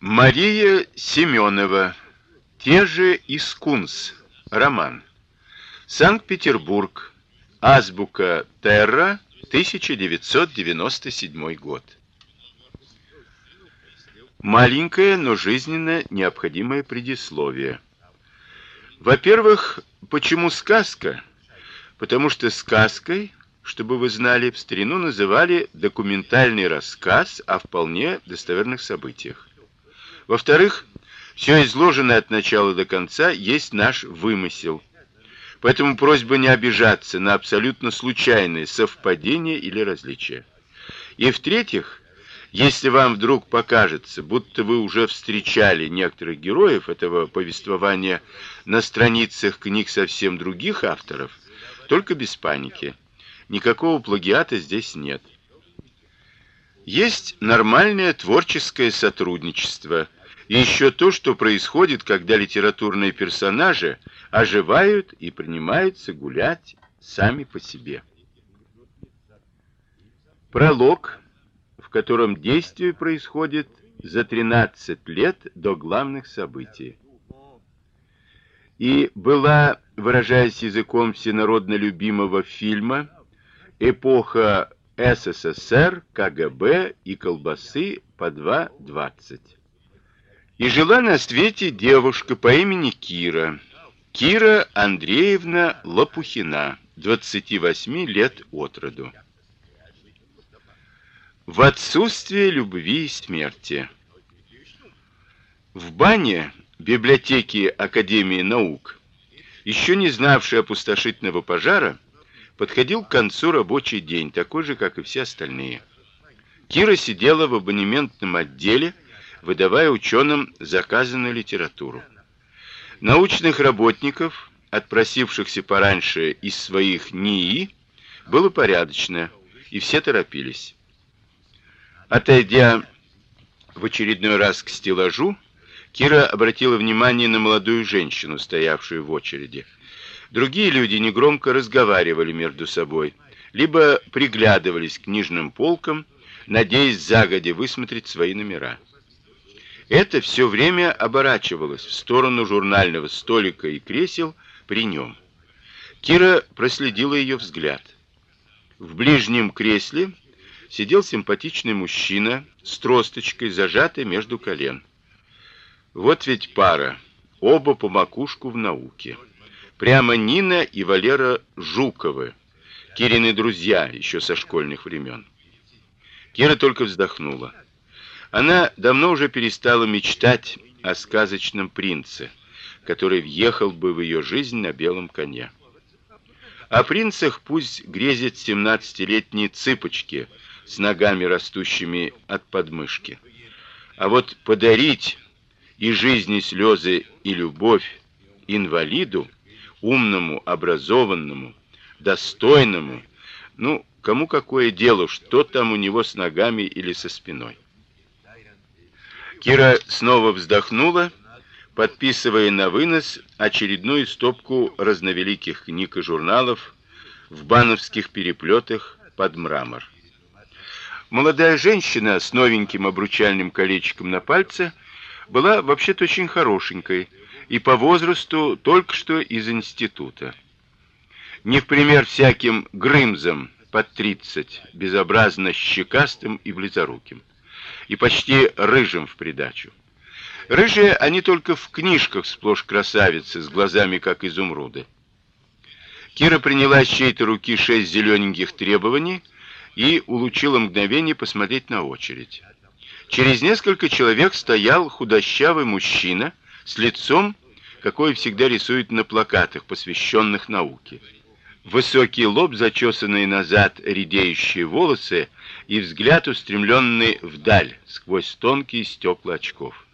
Мария Семенова. Те же Искунс. Роман. Санкт-Петербург. Азбука Терра, 1997 год. Маленькое, но жизненно необходимое предисловие. Во-первых, почему сказка? Потому что сказкой, чтобы вы знали, в старину называли документальный рассказ о вполне достоверных событиях. Во-вторых, все изложенное от начала до конца есть наш вымысел. Поэтому просьба не обижаться на абсолютно случайные совпадения или различия. И в-третьих, если вам вдруг покажется, будто вы уже встречали некоторых героев этого повествования на страницах книг совсем других авторов, только без паники. Никакого плагиата здесь нет. Есть нормальное творческое сотрудничество – и еще то, что происходит, когда литературные персонажи оживают и принимаются гулять сами по себе. Пролог, в котором действие происходит за 13 лет до главных событий. И была, выражаясь языком всенародно любимого фильма, эпоха СССР, КГБ и колбасы по 2.20. И жила на свете девушка по имени Кира. Кира Андреевна Лопухина, 28 лет от роду. В отсутствие любви и смерти. В бане библиотеки Академии наук, еще не знавший опустошительного пожара, подходил к концу рабочий день, такой же, как и все остальные. Кира сидела в абонементном отделе, выдавая ученым заказанную литературу. Научных работников, отпросившихся пораньше из своих НИИ, было порядочно, и все торопились. Отойдя в очередной раз к стеллажу, Кира обратила внимание на молодую женщину, стоявшую в очереди. Другие люди негромко разговаривали между собой, либо приглядывались к книжным полкам, надеясь загодя высмотреть свои номера. Это все время оборачивалось в сторону журнального столика и кресел при нем. Кира проследила ее взгляд. В ближнем кресле сидел симпатичный мужчина с тросточкой, зажатой между колен. Вот ведь пара, оба по макушку в науке. Прямо Нина и Валера Жуковы, Кирины друзья еще со школьных времен. Кира только вздохнула. Она давно уже перестала мечтать о сказочном принце, который въехал бы в ее жизнь на белом коне. О принцах пусть грезят семнадцатилетние цыпочки с ногами растущими от подмышки. А вот подарить и жизни слезы, и любовь инвалиду, умному, образованному, достойному, ну, кому какое дело, что там у него с ногами или со спиной. Кира снова вздохнула, подписывая на вынос очередную стопку разновеликих книг и журналов в бановских переплетах под мрамор. Молодая женщина с новеньким обручальным колечком на пальце была вообще-то очень хорошенькой и по возрасту только что из института. Не в пример всяким грымзам под тридцать, безобразно щекастым и близоруким и почти рыжим в придачу. Рыжие они только в книжках сплошь красавицы с глазами как изумруды. Кира приняла с чьей-то руки шесть зелененьких требований и улучила мгновение посмотреть на очередь. Через несколько человек стоял худощавый мужчина с лицом, какое всегда рисуют на плакатах, посвященных науке. Высокий лоб, зачесанные назад редеющие волосы и взгляд устремленный вдаль сквозь тонкие стекла очков.